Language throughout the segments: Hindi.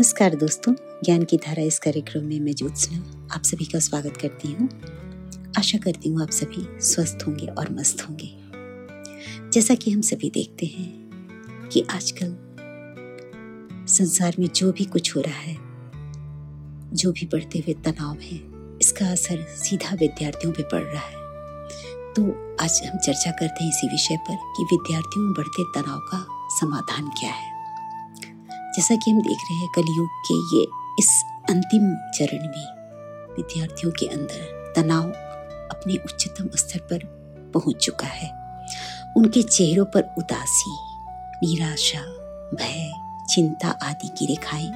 नमस्कार दोस्तों, ज्ञान की धारा इस कार्यक्रम में मैं ज्योत्सना आप सभी का स्वागत करती हूँ। आशा करती हूँ आप सभी स्वस्थ होंगे और मस्त होंगे। जैसा कि हम सभी देखते हैं कि आजकल संसार में जो भी कुछ हो रहा है, जो भी बढ़ते हुए तनाव है, इसका असर सीधा विद्यार्थियों पर पड़ रहा है। तो आज हम चर्चा करते हैं इसी विषय पर कि विद्यार्थियों में बढ़ते तनाव का समाधान क्या है। जैसा कि हम देख रहे हैं कलयुग के ये इस अंतिम चरण में विद्यार्थियों के अंदर तनाव अपने उच्चतम स्तर पर पहुँच चुका है। उनके चेहरों पर उदासी, निराशा, भय, चिंता आदि की रेखाएँ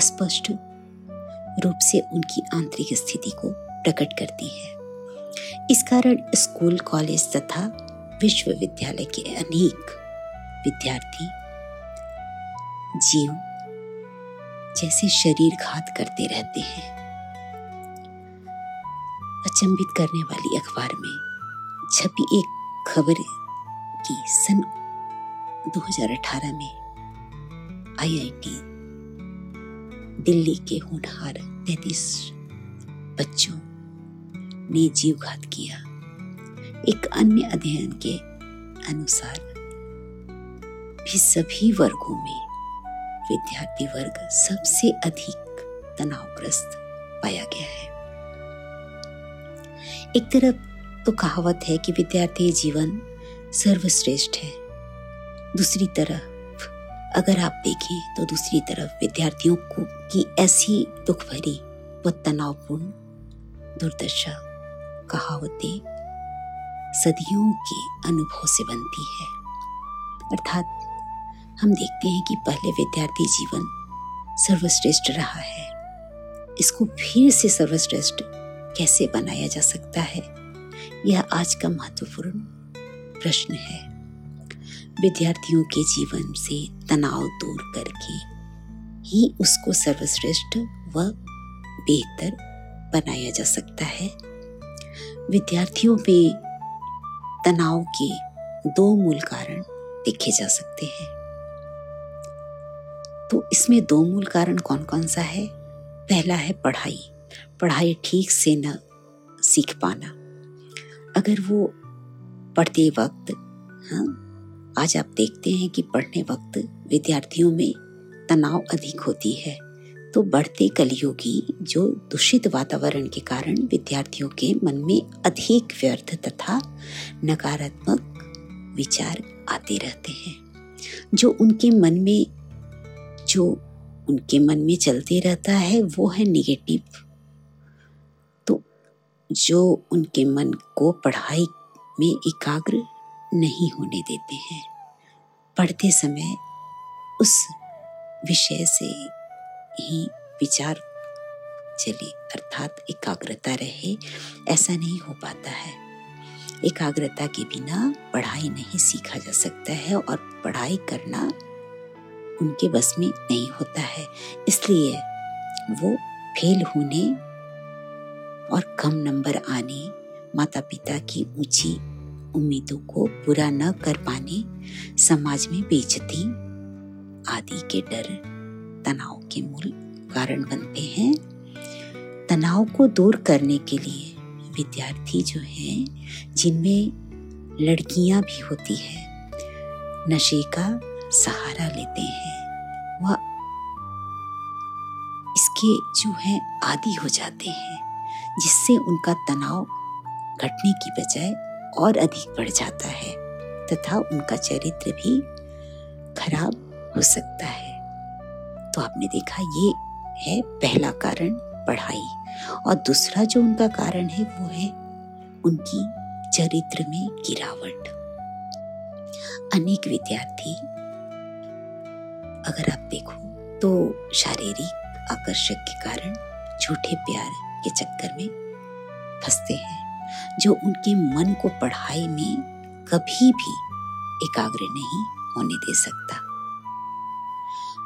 स्पष्ट रूप से उनकी आंतरिक स्थिति को प्रकट करती है। इस कारण स्कूल, कॉलेज तथा विश्वविद्यालय के अनेक विद्यार्थी जीव जैसे शरीर घात करते रहते हैं। अचंभित करने वाली अखबार में छपी एक खबर की सन 2018 में आईआईटी दिल्ली के होनहार तैतीस बच्चों ने जीवघात किया। एक अन्य अध्ययन के अनुसार भी सभी वर्गों में विद्यार्थी वर्ग सबसे अधिक तनावग्रस्त पाया गया है। एक तरफ़ तो कहावत है कि विद्यार्थी जीवन सर्वश्रेष्ठ है। दूसरी तरफ़, अगर आप देखें तो दूसरी तरफ़ विद्यार्थियों को की ऐसी दुख भरी व तनावपूर्ण दुर्दशा कहावतें सदियों के अनुभव से बनती है। अर्थात हम देखते हैं कि पहले विद्यार्थी जीवन सर्वश्रेष्ठ रहा है। इसको फिर से सर्वश्रेष्ठ कैसे बनाया जा सकता है? यह आज का महत्वपूर्ण प्रश्न है। विद्यार्थियों के जीवन से तनाव दूर करके ही उसको सर्वश्रेष्ठ व बेहतर बनाया जा सकता है। विद्यार्थियों में तनाव के दो मूल कारण देखे जा सकते हैं। तो इसमें दो मूल कारण कौन कौन सा है? पहला है पढ़ाई। पढ़ाई ठीक से न सीख पाना। अगर वो पढ़ते वक्त हाँ आज आप देखते हैं कि पढ़ने वक्त विद्यार्थियों में तनाव अधिक होती है तो बढ़ते कलयुगी जो दूषित वातावरण के कारण विद्यार्थियों के मन में अधिक व्यर्थ तथा नकारात्मक विचार आते रहते हैं, जो उनके मन में जो उनके मन में चलते रहता है, वो है निगेटिव तो जो उनके मन को पढ़ाई में एकाग्र नहीं होने देते हैं, पढ़ते समय उस विषय से ही विचार चले, अर्थात एकाग्रता रहे, ऐसा नहीं हो पाता है. एकाग्रता के बिना पढ़ाई नहीं सीखा जा सकता है और पढ़ाई करना उनके बस में नहीं होता है। इसलिए वो फेल होने और कम नंबर आने माता पिता की ऊँची उम्मीदों को पूरा न कर पाने, समाज में बेचती आदि के डर, तनाव के मूल कारण बनते हैं। तनाव को दूर करने के लिए विद्यार्थी जो हैं, जिनमें लड़कियाँ भी होती है, नशे का सहारा लेते हैं। वह इसके जो है आदि हो जाते हैं, जिससे उनका तनाव घटने की बजाय और अधिक बढ़ जाता है तथा उनका चरित्र भी खराब हो सकता है। तो आपने देखा ये है पहला कारण पढ़ाई और दूसरा जो उनका कारण है वो है उनकी चरित्र में गिरावट। अनेक विद्यार्थी अगर आप देखो तो शारीरिक आकर्षक के कारण झूठे प्यार के चक्कर में फंसते हैं, जो उनके मन को पढ़ाई में कभी भी एकाग्र नहीं होने दे सकता।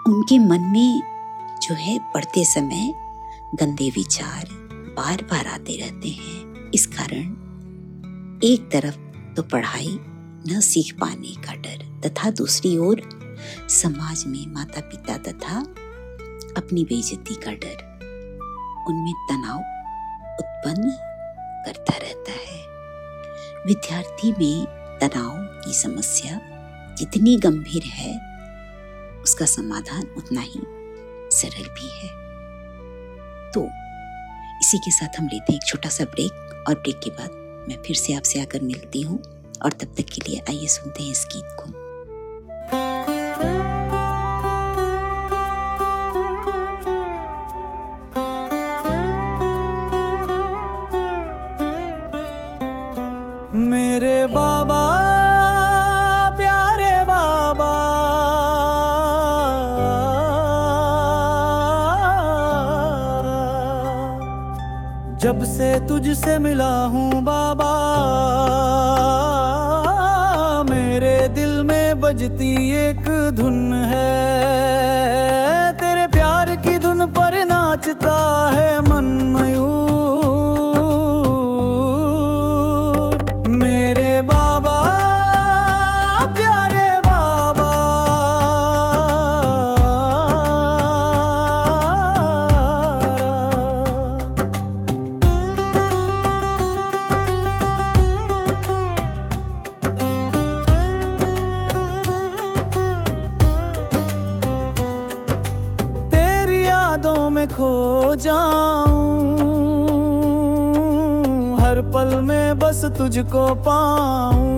उनके मन में जो है पढ़ते समय गंदे विचार बार बार आते रहते हैं। इस कारण एक तरफ़ तो पढ़ाई न सीख पाने का डर तथा दूसरी ओर समाज में माता पिता तथा अपनी बेइज्जती का डर उनमें तनाव उत्पन्न करता रहता है। विद्यार्थी में तनाव की समस्या जितनी गंभीर है, उसका समाधान उतना ही सरल भी है। तो इसी के साथ हम लेते हैं एक छोटा सा ब्रेक और ब्रेक के बाद मैं फिर से आपसे आकर मिलती हूँ और तब तक के लिए आइए सुनते हैं इस गीत को। जब से तुझसे मिला हूँ बाबा, मेरे दिल में बजती एक धुन है। तेरे प्यार की धुन पर नाचता है तुझको पाऊँ।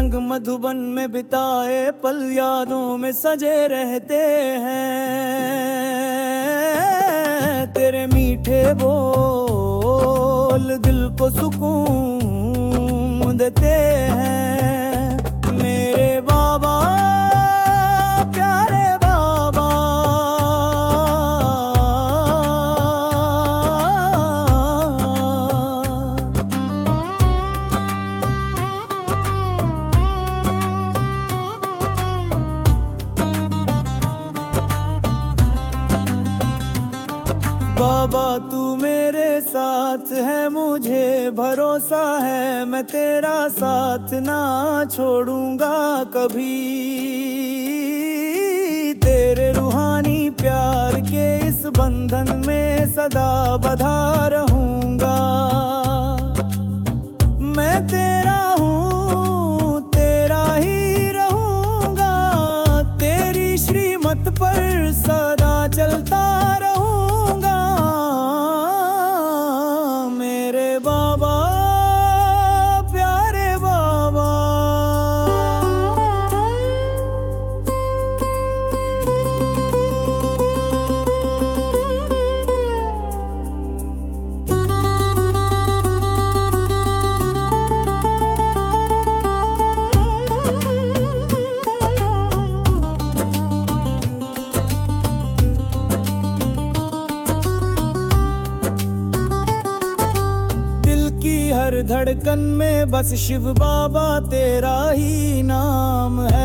संग मधुबन में बिताए पल यादों में सजे रहते हैं। तेरे मीठे बोल दिल को सुकून देते हैं। है मुझे, भरोसा है, मैं तेरा साथ ना छोड़ूँगा कभी। तेरे रूहानी प्यार के इस बंधन में सदा बधा रहूँगा। बस शिव बाबा तेरा ही नाम है।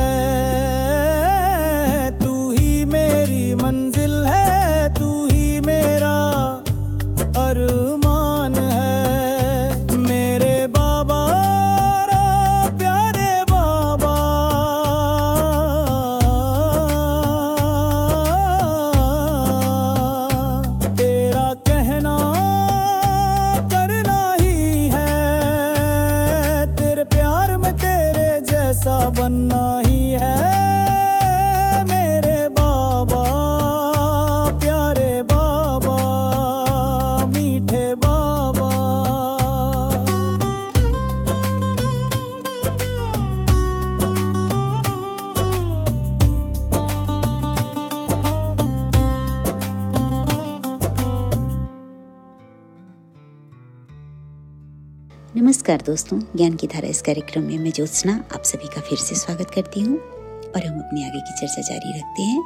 दोस्तों, ज्ञान की धारा इस कार्यक्रम में मैं ज्योत्सना आप सभी का फिर से स्वागत करती हूँ और हम अपनी आगे की चर्चा जारी रखते हैं।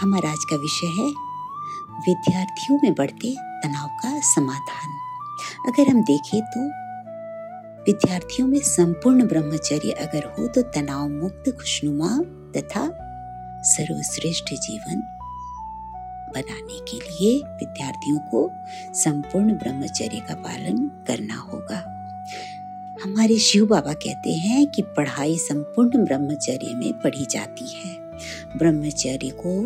हमारा आज का विषय है, विद्यार्थियों में बढ़ते तनाव का समाधान। अगर हम देखें तो विद्यार्थियों में संपूर्ण ब्रह्मचर्य अगर हो तो तनाव मुक्त, खुशनुमा तथा सर्वश्रेष्ठ जीवन बनाने के लिए विद्यार्थियों को संपूर्ण ब्रह्मचर्य का पालन करना होगा। हमारे शिव बाबा कहते हैं कि पढ़ाई संपूर्ण ब्रह्मचर्य में पढ़ी जाती है। ब्रह्मचर्य को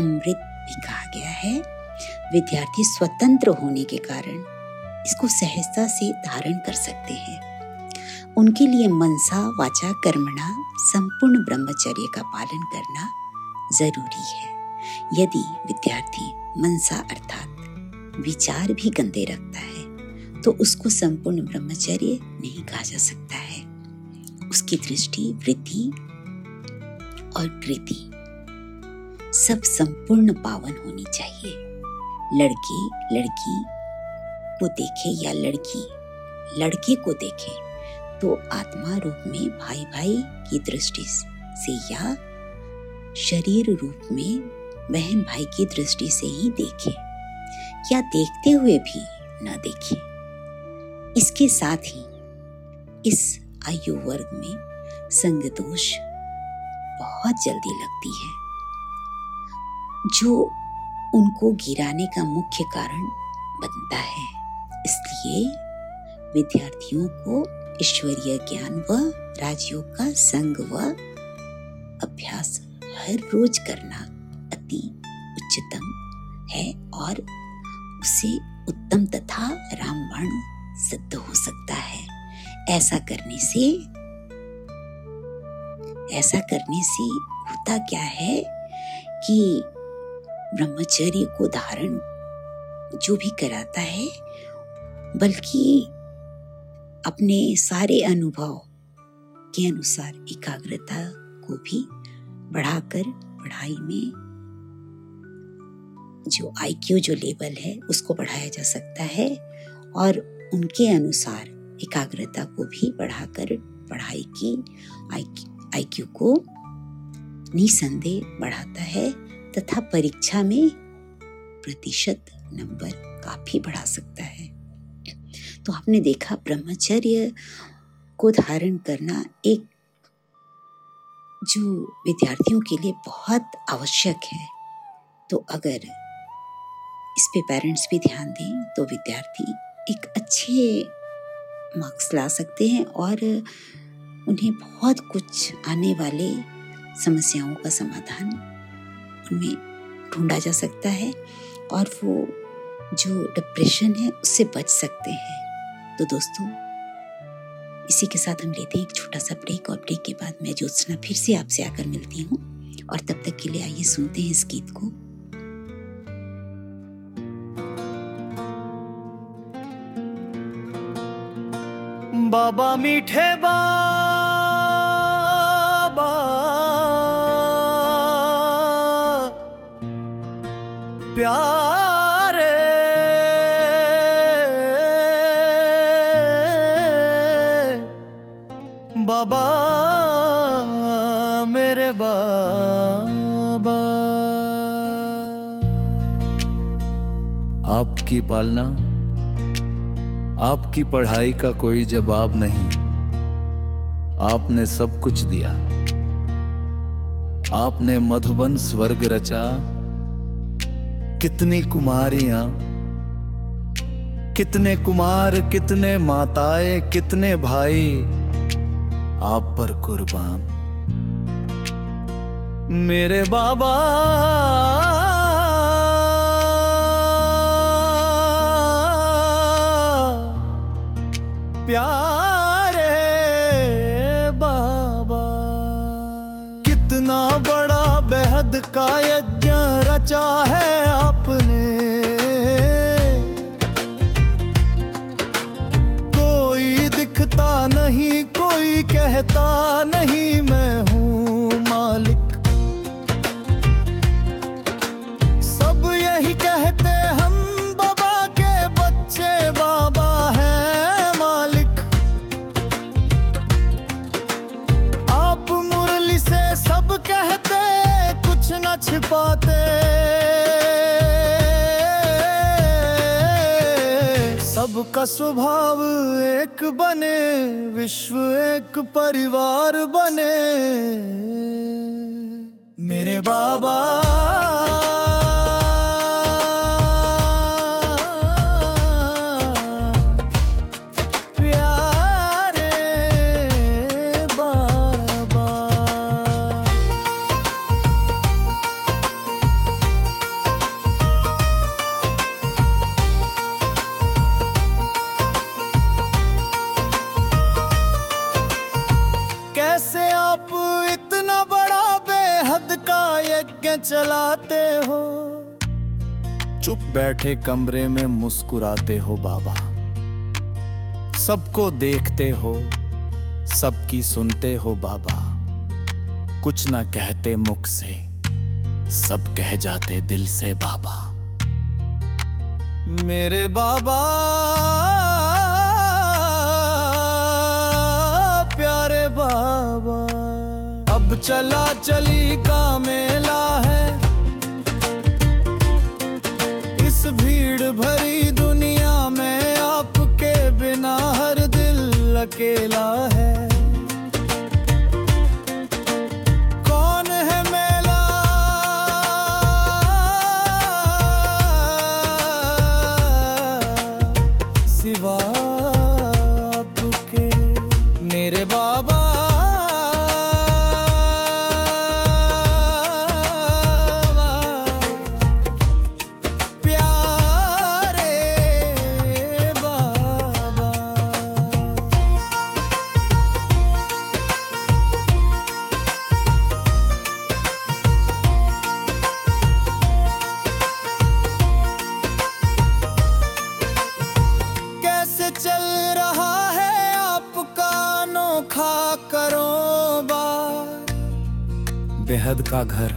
अमृत भी कहा गया है। विद्यार्थी स्वतंत्र होने के कारण इसको सहजता से धारण कर सकते हैं। उनके लिए मनसा, वाचा, कर्मणा, संपूर्ण ब्रह्मचर्य का पालन करना ज़रूरी है। यदि विद्यार्थी मनसा अर्थात विचार भी गंदे रखता है तो उसको संपूर्ण ब्रह्मचर्य नहीं कहा जा सकता है। उसकी दृष्टि वृद्धि और कृति सब संपूर्ण पावन होनी चाहिए। लड़की लड़की को देखे या लड़की, लड़के को देखे तो आत्मा रूप में भाई भाई की दृष्टि से या शरीर रूप में बहन भाई की दृष्टि से ही देखे, या देखते हुए भी न देखे। इसके साथ ही इस आयु वर्ग में संग दोष बहुत जल्दी लगती है, जो उनको गिराने का मुख्य कारण बनता है। इसलिए विद्यार्थियों को ईश्वरीय ज्ञान व राजयोग का संग व अभ्यास हर रोज करना अति उच्चतम है और उसे उत्तम तथा रामबाण सिद्ध हो सकता है। ऐसा करने से, ऐसा करने से होता क्या है कि ब्रह्मचर्य को धारण जो भी कराता है, बल्कि अपने सारे अनुभव के अनुसार एकाग्रता को भी बढ़ाकर पढ़ाई में जो आईक्यू जो लेवल है, उसको बढ़ाया जा सकता है। और उनके अनुसार एकाग्रता को भी बढ़ाकर पढ़ाई की, आईक्यू को निसंदेह बढ़ाता है तथा परीक्षा में प्रतिशत नंबर काफ़ी बढ़ा सकता है। तो आपने देखा ब्रह्मचर्य को धारण करना एक जो विद्यार्थियों के लिए बहुत आवश्यक है। तो अगर इस पे पेरेंट्स भी ध्यान दें तो विद्यार्थी एक अच्छे मार्क्स ला सकते हैं और उन्हें बहुत कुछ आने वाले समस्याओं का समाधान उनमें ढूंढा जा सकता है और वो जो डिप्रेशन है उससे बच सकते हैं। तो दोस्तों, इसी के साथ हम लेते हैं एक छोटा सा ब्रेक और ब्रेक के बाद मैं ज्योत्सना फिर से आपसे आकर मिलती हूँ और तब तक के लिए आइए सुनते हैं इस गीत को। बाबा मीठे बाबा। प्यारे। बाबा मेरे बाबा। आपकी पालना आपकी पढ़ाई का कोई जवाब नहीं। आपने सब कुछ दिया। आपने मधुबन स्वर्ग रचा। कितनी कुमारियाँ, कितने कुमार, कितने माताएँ, कितने भाई, आप पर कुर्बान। मेरे बाबा प्यारे बाबा। कितना बड़ा बेहद का यज्ञ रचा है आपने। कोई दिखता नहीं, कोई कहता नहीं मैं हूँ स्वभाव एक बने विश्व एक परिवार बने। मेरे बाबा चलाते हो। चुप बैठे कमरे में मुस्कुराते हो बाबा। सबको देखते हो, सबकी सुनते हो बाबा। कुछ ना कहते मुख से, सब कह जाते दिल से बाबा। मेरे बाबा, प्यारे बाबा। अब चला चली का मेला भरी दुनिया में आपके बिना हर दिल अकेला है। कौन है मेला? सिवा घर।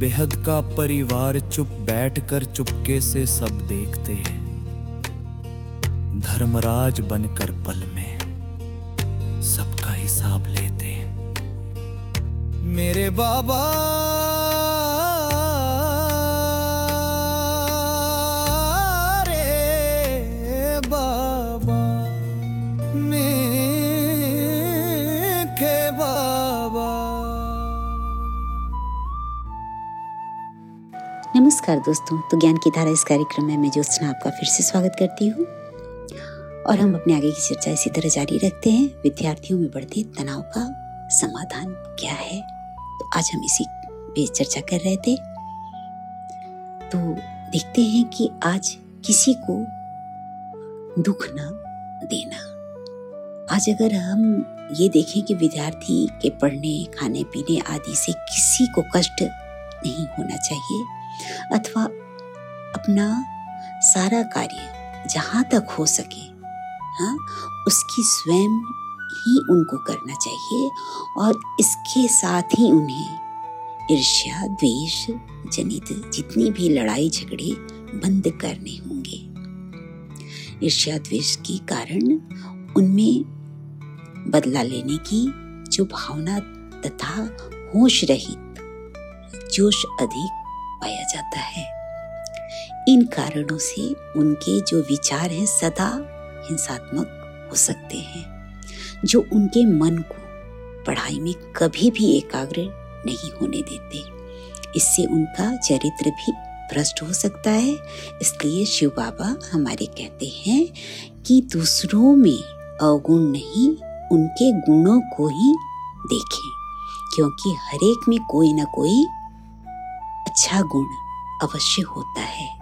बेहद का परिवार चुप बैठकर चुपके से सब देखते हैं। धर्मराज बनकर पल में सबका हिसाब लेते हैं। मेरे बाबा नमस्कार दोस्तों। तो ज्ञान की धारा इस कार्यक्रम में मैं ज्योत्सना आपका फिर से स्वागत करती हूँ। और हम अपने आगे की चर्चा इसी तरह जारी रखते हैं। विद्यार्थियों में बढ़ते तनाव का समाधान क्या है? तो आज हम इसी पे चर्चा कर रहे थे। तो देखते हैं कि आज किसी को दुख न देना। आज अगर हम ये देखें कि विद्यार्थी के पढ़ने खाने पीने आदि से किसी को कष्ट नहीं होना चाहिए अथवा अपना सारा कार्य जहाँ तक हो सके हाँ उसकी स्वयं ही उनको करना चाहिए और इसके साथ ही उन्हें ईर्ष्या, द्वेष जनित जितनी भी लड़ाई झगड़े बंद करने होंगे। ईर्ष्या, द्वेष के कारण उनमें बदला लेने की जो भावना तथा होश रहित, जोश अधिक पाया जाता है। इन कारणों से उनके जो विचार हैं सदा हिंसात्मक हो सकते हैं, जो उनके मन को पढ़ाई में कभी भी एकाग्र नहीं होने देते। इससे उनका चरित्र भी भ्रष्ट हो सकता है। इसलिए शिव बाबा हमारे कहते हैं कि दूसरों में अवगुण नहीं, उनके गुणों को ही देखें, क्योंकि हरेक में कोई ना कोई अच्छा गुण अवश्य होता है।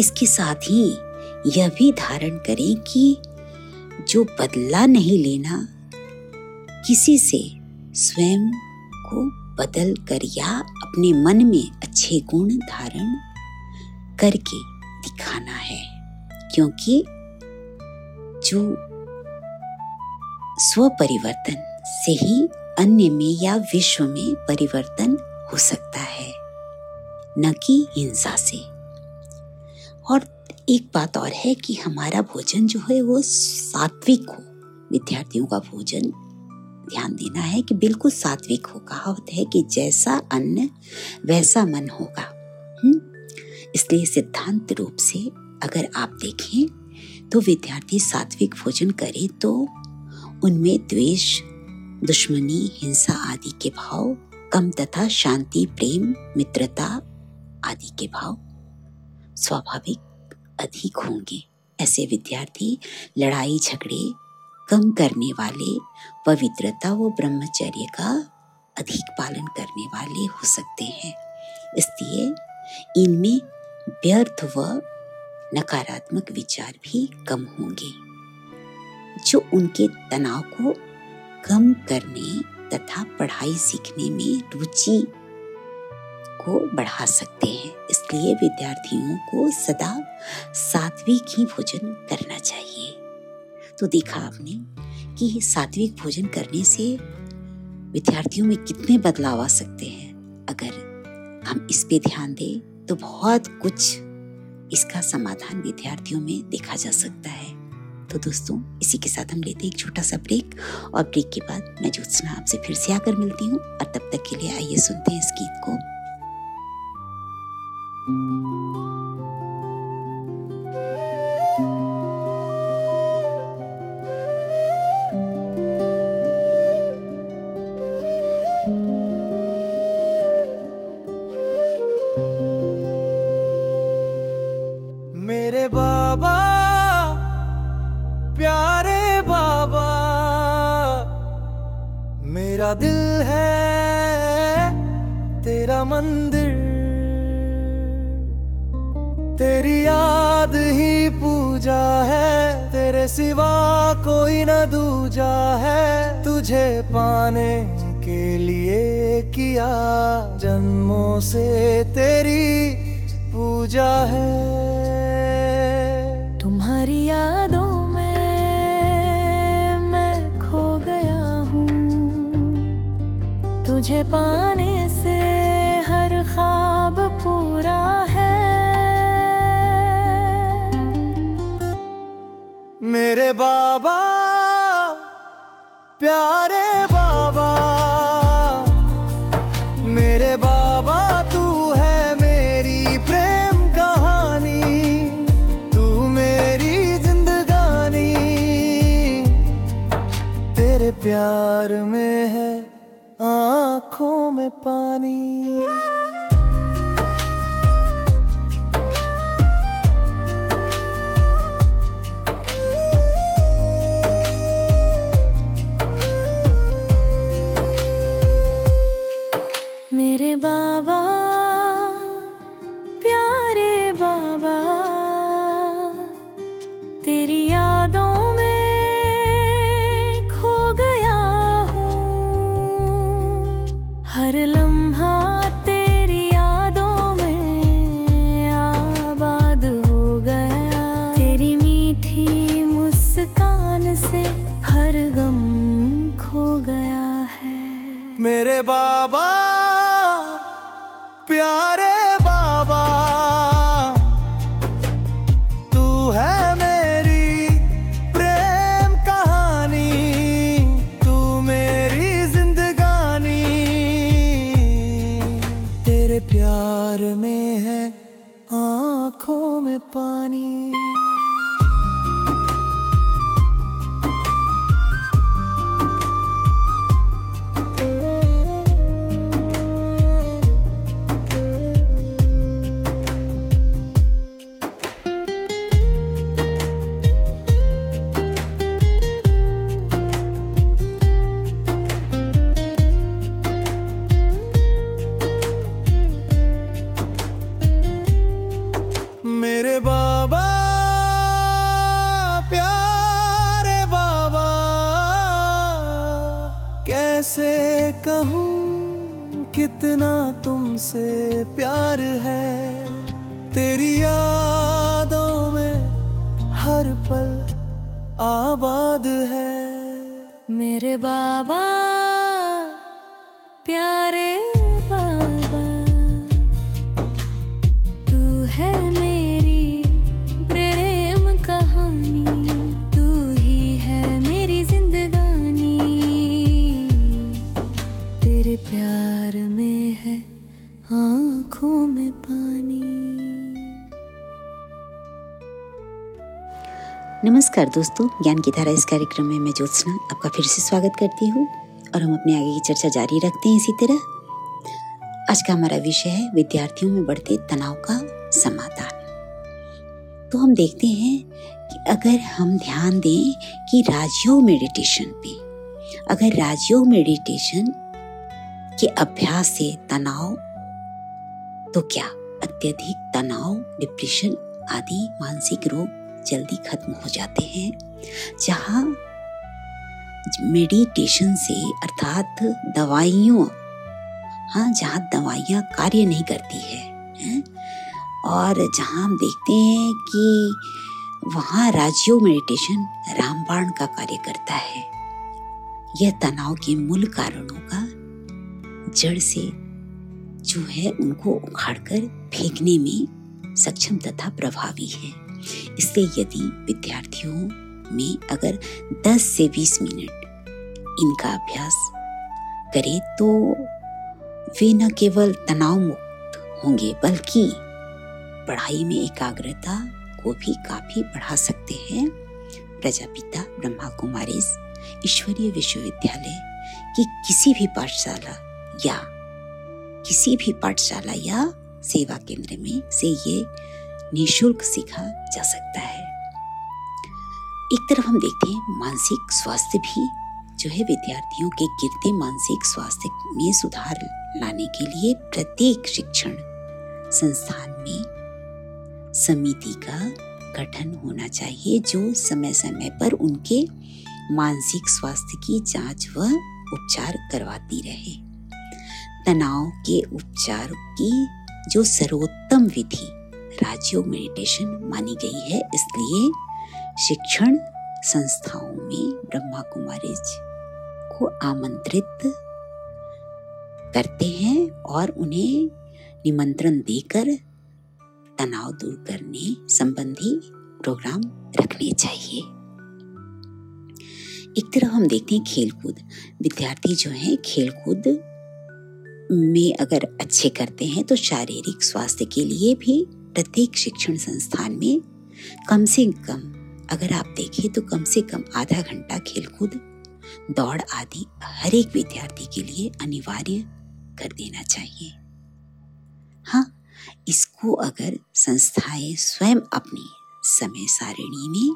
इसके साथ ही यह भी धारण करें कि जो बदला नहीं लेना, किसी से स्वयं को बदल कर या अपने मन में अच्छे गुण धारण करके दिखाना है। क्योंकि जो स्व परिवर्तन से ही अन्य में या विश्व में परिवर्तन हो सकता है, न कि हिंसा से। और एक बात और है कि हमारा भोजन जो है वो सात्विक हो। विद्यार्थियों का भोजन, ध्यान देना है कि बिल्कुल सात्विक हो, कहावत है कि जैसा अन्न, वैसा मन होगा। इसलिए सिद्धांत रूप से अगर आप देखें तो विद्यार्थी सात्विक भोजन करे तो उनमें द्वेष, दुश्मनी, हिंसा आदि के भाव कम तथा शांति, प्रेम, मित्रता आदि के भाव स्वाभाविक अधिक होंगे। ऐसे विद्यार्थी लड़ाई, झगड़े कम करने वाले, पवित्रता व ब्रह्मचर्य का अधिक पालन करने वाले हो सकते हैं। इसलिए इनमें व्यर्थ व नकारात्मक विचार भी कम होंगे। जो उनके तनाव को कम करने तथा पढ़ाई सीखने में रुचि को बढ़ा सकते हैं। इसलिए विद्यार्थियों को सदा सात्विक ही भोजन करना चाहिए। तो देखा आपने कि सात्विक भोजन करने से विद्यार्थियों में कितने बदलाव आ सकते हैं। अगर हम इस पे ध्यान दें तो बहुत कुछ इसका समाधान विद्यार्थियों में देखा जा सकता है। तो दोस्तों, इसी के साथ हम लेते हैं एक छोटा सा ब्रेक और ब्रेक के बाद मैं ज्योत्सना आपसे फिर से आकर मिलती हूँ और तब तक के लिए आइए सुनते हैं इस गीत को। तेरी याद ही पूजा है, तेरे सिवा कोई न दूजा है। तुझे पाने के लिए किया जन्मों से तेरी पूजा है। तुम्हारी यादों में मैं खो गया हूँ। तुझे पाने मेरे बाबा प्यारे नमस्कार दोस्तों ज्ञान की धारा इस कार्यक्रम में मैं ज्योत्सना आपका फिर से स्वागत करती हूँ और हम अपने आगे की चर्चा जारी रखते हैं इसी तरह। आज का हमारा विषय है विद्यार्थियों में बढ़ते तनाव का समाधान। तो हम देखते हैं कि अगर हम ध्यान दें कि राजयोग मेडिटेशन पे, अगर राजयोग मेडिटेशन के अभ्यास से तनाव तो क्या अत्यधिक तनाव डिप्रेशन आदि, मानसिक रोग जल्दी खत्म हो जाते हैं। जहाँ मेडिटेशन से अर्थात दवाइयों हाँ जहाँ दवाइयाँ कार्य नहीं करती है, है? और जहाँ हम देखते हैं कि वहाँ राजयोग मेडिटेशन रामबाण का कार्य करता है। यह तनाव के मूल कारणों का जड़ से जो है उनको उखाड़कर फेंकने में सक्षम तथा प्रभावी है। इसलिए यदि विद्यार्थियों में अगर 10 से 20 मिनट इनका अभ्यास करें तो वे न केवल तनाव मुक्त होंगे, बल्कि पढ़ाई में एकाग्रता को भी काफ़ी बढ़ा सकते हैं। प्रजापिता ब्रह्मा कुमारी ईश्वरीय विश्वविद्यालय की किसी भी पाठशाला या किसी भी पाठशाला या सेवा केंद्र में से ये निशुल्क सीखा जा सकता है। एक तरफ़ हम देखते हैं मानसिक स्वास्थ्य भी जो है विद्यार्थियों के गिरते मानसिक स्वास्थ्य में सुधार लाने के लिए प्रत्येक शिक्षण संस्थान में समिति का गठन होना चाहिए, जो समय समय पर उनके मानसिक स्वास्थ्य की जाँच व उपचार करवाती रहे। तनाव के उपचार की जो सर्वोत्तम विधि राजयोग मेडिटेशन मानी गई है, इसलिए शिक्षण संस्थाओं में ब्रह्मा कुमारी को आमंत्रित करते हैं और उन्हें निमंत्रण देकर तनाव दूर करने संबंधी प्रोग्राम रखने चाहिए। एक तरफ़ हम देखते हैं खेलकूद। विद्यार्थी जो हैं, खेलकूद में अगर अच्छे करते हैं तो शारीरिक स्वास्थ्य के लिए भी प्रत्येक शिक्षण संस्थान में कम से कम, अगर आप देखें तो कम से कम आधा घंटा खेलकूद, दौड़ आदि हर एक विद्यार्थी के लिए अनिवार्य कर देना चाहिए। हाँ इसको अगर संस्थाएँ स्वयं अपनी समय सारिणी में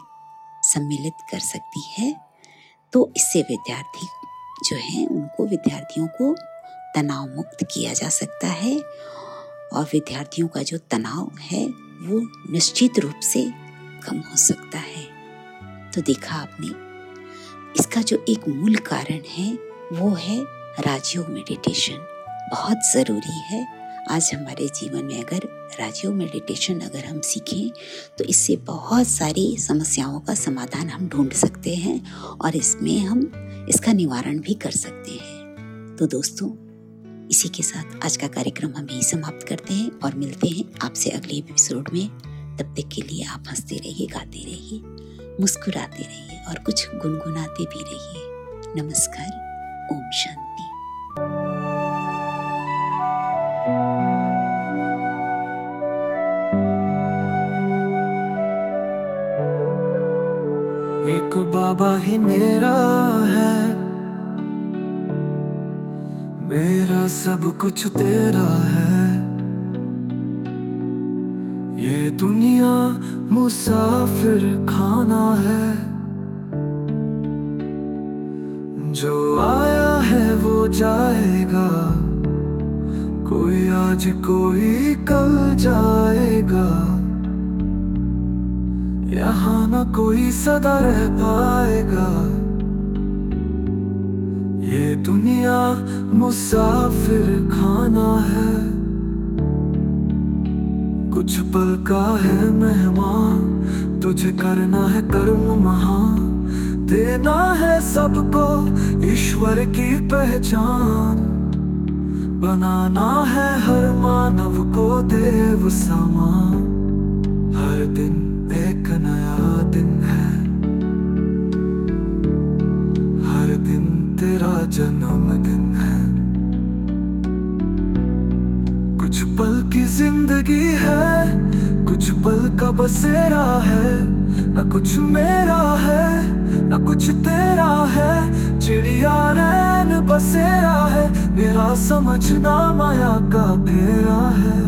सम्मिलित कर सकती है तो इससे विद्यार्थी जो है, उनको विद्यार्थियों को तनाव मुक्त किया जा सकता है और विद्यार्थियों का जो तनाव है, वो निश्चित रूप से कम हो सकता है। तो देखा आपने, इसका जो एक मूल कारण है, वो है राजयोग मेडिटेशन बहुत ज़रूरी है, आज हमारे जीवन में अगर राजयोग मेडिटेशन अगर हम सीखें तो इससे बहुत सारी समस्याओं का समाधान हम ढूंढ सकते हैं और इसमें हम इसका निवारण भी कर सकते हैं। तो दोस्तों इसी के साथ आज का कार्यक्रम हम यही समाप्त करते हैं और मिलते हैं आपसे अगले एपिसोड में। तब तक के लिए आप हँसते रहिए, गाते रहिए, मुस्कुराते रहिए और कुछ गुनगुनाते भी रहिए। नमस्कार, ओम शांति। एक बाबा ही मेरा है मेरा सब कुछ तेरा है। ये दुनिया मुसाफिर खाना है। जो आया है वो जाएगा। कोई आज कोई कल जाएगा। यहाँ ना कोई सदा रह पाएगा। ये दुनिया मुसाफिर खाना है। कुछ पल का है मेहमान, तुझे करना है कर्म महान। देना है सबको ईश्वर की पहचान। बनाना है हर मानव को देव समान। हर दिन एक नया दिन है। तेरा जन्मदिन है। कुछ पल की ज़िंदगी है, कुछ पल का बसेरा है। न कुछ मेरा है, न कुछ तेरा है। चिड़िया रैन बसेरा है, मेरा समझना माया का फेरा है।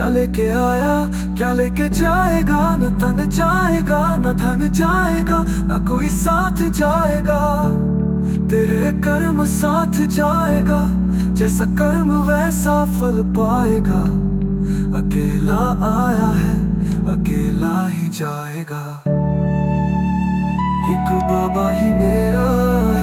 क्या लेके आया? क्या लेके जाएगा? न तन जाएगा, न धन जाएगा, न कोई साथ जाएगा। तेरे कर्म साथ जाएगा, जैसा कर्म वैसा फल पाएगा। अकेला आया है, अकेला ही जाएगा। एक बाबा ही मेरा